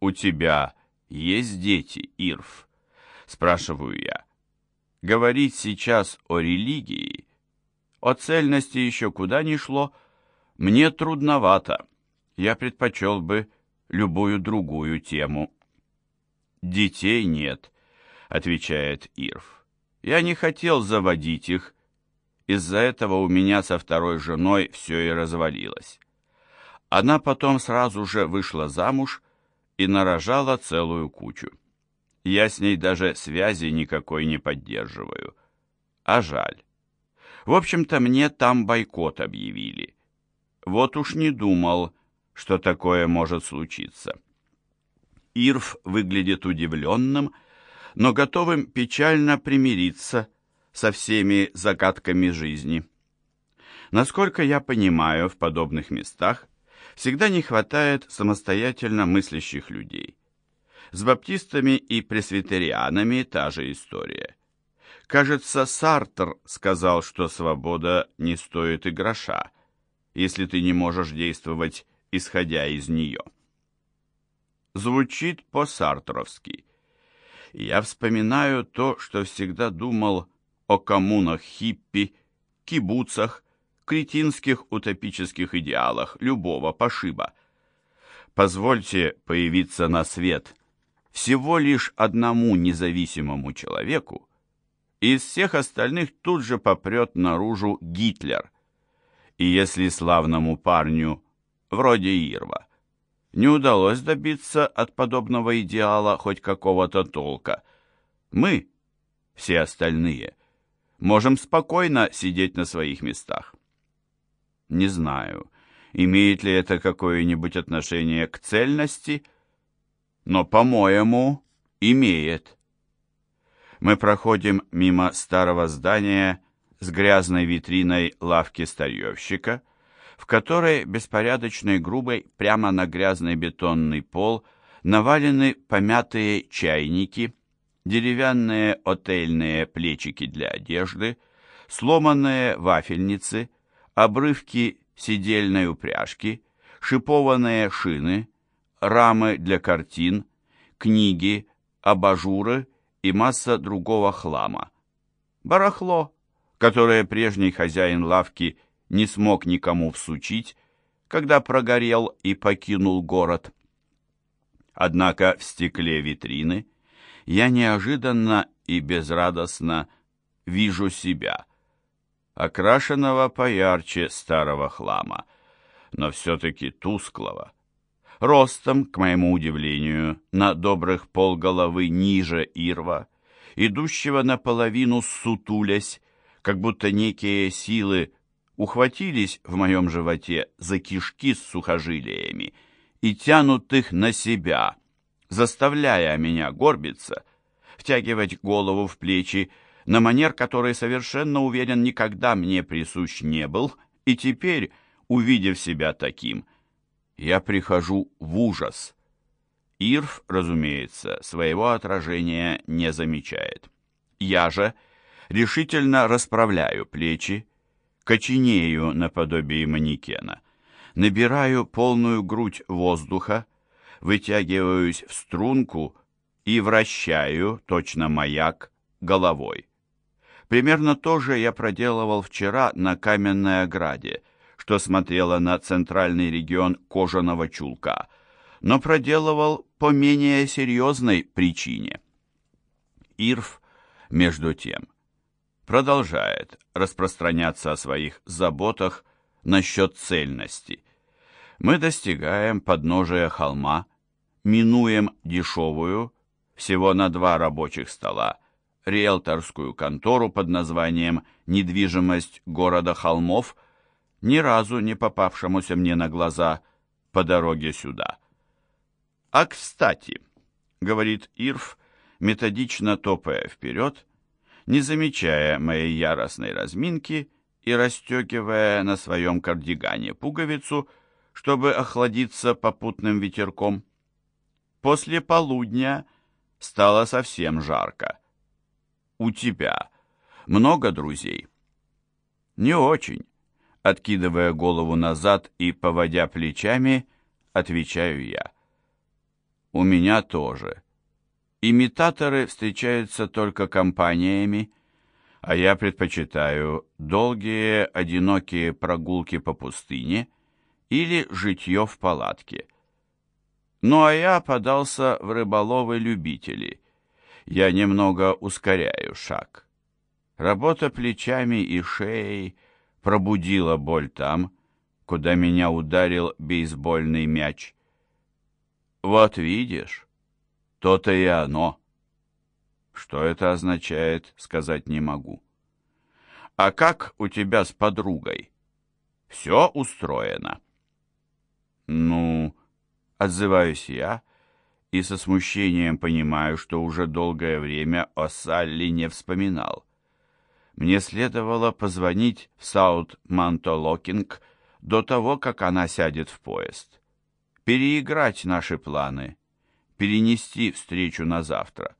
«У тебя есть дети, Ирф?» — спрашиваю я. Говорить сейчас о религии, о цельности еще куда ни шло, мне трудновато. Я предпочел бы любую другую тему. «Детей нет», — отвечает Ирф. «Я не хотел заводить их. Из-за этого у меня со второй женой все и развалилось. Она потом сразу же вышла замуж и нарожала целую кучу. Я с ней даже связи никакой не поддерживаю. А жаль. В общем-то, мне там бойкот объявили. Вот уж не думал, что такое может случиться. Ирф выглядит удивленным, но готовым печально примириться со всеми загадками жизни. Насколько я понимаю, в подобных местах всегда не хватает самостоятельно мыслящих людей. С баптистами и пресвитерианами та же история. Кажется, Сартр сказал, что свобода не стоит и гроша, если ты не можешь действовать исходя из нее. Звучит по-сартровски. Я вспоминаю то, что всегда думал о коммунах хиппи, кибуцах, кретинских утопических идеалах любого пошиба. Позвольте появиться на свет всего лишь одному независимому человеку, и из всех остальных тут же попрет наружу Гитлер. И если славному парню вроде Ирва. Не удалось добиться от подобного идеала хоть какого-то толка. Мы, все остальные, можем спокойно сидеть на своих местах. Не знаю, имеет ли это какое-нибудь отношение к цельности, но, по-моему, имеет. Мы проходим мимо старого здания с грязной витриной лавки старьевщика, в которой беспорядочной грубой прямо на грязный бетонный пол навалены помятые чайники, деревянные отельные плечики для одежды, сломанные вафельницы, обрывки сидельной упряжки, шипованные шины, рамы для картин, книги, абажуры и масса другого хлама. Барахло, которое прежний хозяин лавки – не смог никому всучить, когда прогорел и покинул город. Однако в стекле витрины я неожиданно и безрадостно вижу себя, окрашенного поярче старого хлама, но все-таки тусклого, ростом, к моему удивлению, на добрых полголовы ниже Ирва, идущего наполовину сутулясь, как будто некие силы ухватились в моем животе за кишки с сухожилиями и тянут их на себя, заставляя меня горбиться, втягивать голову в плечи, на манер, который совершенно уверен никогда мне присущ не был, и теперь, увидев себя таким, я прихожу в ужас. Ирф, разумеется, своего отражения не замечает. Я же решительно расправляю плечи, коченею наподобие манекена, набираю полную грудь воздуха, вытягиваюсь в струнку и вращаю, точно маяк, головой. Примерно то же я проделывал вчера на каменной ограде, что смотрела на центральный регион кожаного чулка, но проделывал по менее серьезной причине. Ирф, между тем, продолжает распространяться о своих заботах насчет цельности. Мы достигаем подножия холма, минуем дешевую, всего на два рабочих стола, риэлторскую контору под названием «Недвижимость города холмов», ни разу не попавшемуся мне на глаза по дороге сюда. «А кстати», — говорит Ирф, методично топая вперед, не замечая моей яростной разминки и расстегивая на своем кардигане пуговицу, чтобы охладиться попутным ветерком. После полудня стало совсем жарко. У тебя много друзей? Не очень. Откидывая голову назад и поводя плечами, отвечаю я. У меня тоже. Имитаторы встречаются только компаниями, а я предпочитаю долгие одинокие прогулки по пустыне или житье в палатке. Ну а я подался в рыболовы-любители. Я немного ускоряю шаг. Работа плечами и шеей пробудила боль там, куда меня ударил бейсбольный мяч. Вот видишь, то-то и оно. Что это означает, сказать не могу. А как у тебя с подругой? Все устроено? Ну, отзываюсь я, и со смущением понимаю, что уже долгое время о Салли не вспоминал. Мне следовало позвонить в Саут-Мантолокинг до того, как она сядет в поезд. Переиграть наши планы, перенести встречу на завтра.